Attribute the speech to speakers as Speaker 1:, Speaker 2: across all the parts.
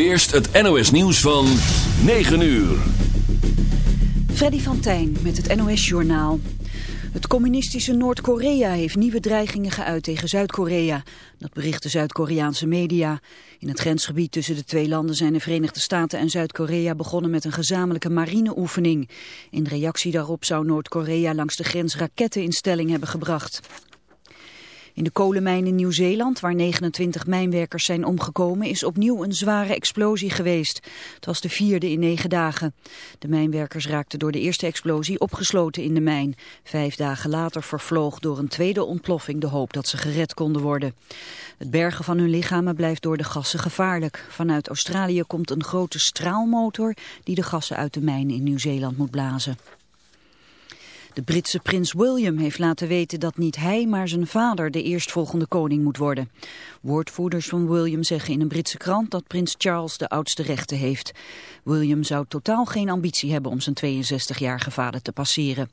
Speaker 1: eerst het NOS nieuws van 9 uur.
Speaker 2: Freddy van Tijn met het NOS Journaal. Het communistische Noord-Korea heeft nieuwe dreigingen geuit tegen Zuid-Korea. Dat berichten Zuid-Koreaanse media. In het grensgebied tussen de twee landen zijn de Verenigde Staten en Zuid-Korea begonnen met een gezamenlijke marineoefening. In reactie daarop zou Noord-Korea langs de grens raketten in stelling hebben gebracht. In de kolenmijn in Nieuw-Zeeland, waar 29 mijnwerkers zijn omgekomen, is opnieuw een zware explosie geweest. Het was de vierde in negen dagen. De mijnwerkers raakten door de eerste explosie opgesloten in de mijn. Vijf dagen later vervloog door een tweede ontploffing de hoop dat ze gered konden worden. Het bergen van hun lichamen blijft door de gassen gevaarlijk. Vanuit Australië komt een grote straalmotor die de gassen uit de mijn in Nieuw-Zeeland moet blazen. De Britse prins William heeft laten weten dat niet hij, maar zijn vader de eerstvolgende koning moet worden. Woordvoerders van William zeggen in een Britse krant dat prins Charles de oudste rechten heeft. William zou totaal geen ambitie hebben om zijn 62-jarige vader te passeren.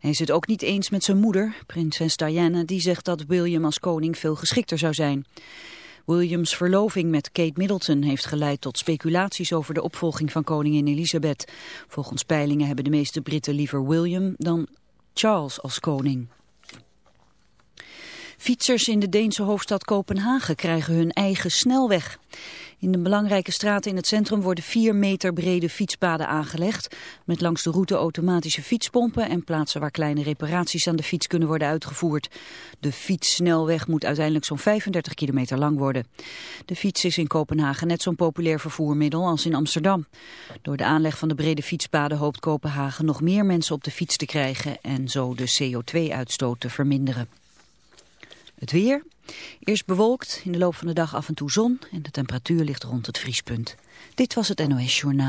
Speaker 2: Hij is het ook niet eens met zijn moeder, prinses Diana, die zegt dat William als koning veel geschikter zou zijn. Williams verloving met Kate Middleton heeft geleid tot speculaties over de opvolging van koningin Elizabeth. Volgens peilingen hebben de meeste Britten liever William dan Charles als koning. Fietsers in de Deense hoofdstad Kopenhagen krijgen hun eigen snelweg. In de belangrijke straten in het centrum worden 4 meter brede fietspaden aangelegd. Met langs de route automatische fietspompen en plaatsen waar kleine reparaties aan de fiets kunnen worden uitgevoerd. De fietssnelweg moet uiteindelijk zo'n 35 kilometer lang worden. De fiets is in Kopenhagen net zo'n populair vervoermiddel als in Amsterdam. Door de aanleg van de brede fietspaden hoopt Kopenhagen nog meer mensen op de fiets te krijgen en zo de CO2-uitstoot te verminderen. Het weer. Eerst bewolkt, in de loop van de dag af en toe zon en de temperatuur ligt rond het vriespunt. Dit was het NOS Journaal.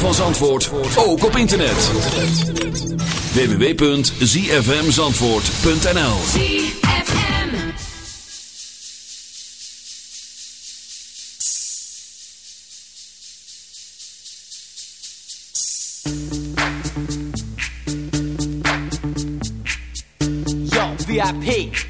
Speaker 1: van Zandvoort, ook op internet. www.zfmzandvoort.nl
Speaker 3: ZFM.
Speaker 4: Yo, VIP.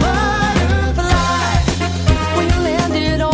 Speaker 5: Butterfly, you landed on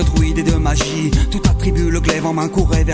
Speaker 6: De druides et de magie, tout attribue le glaive en main courait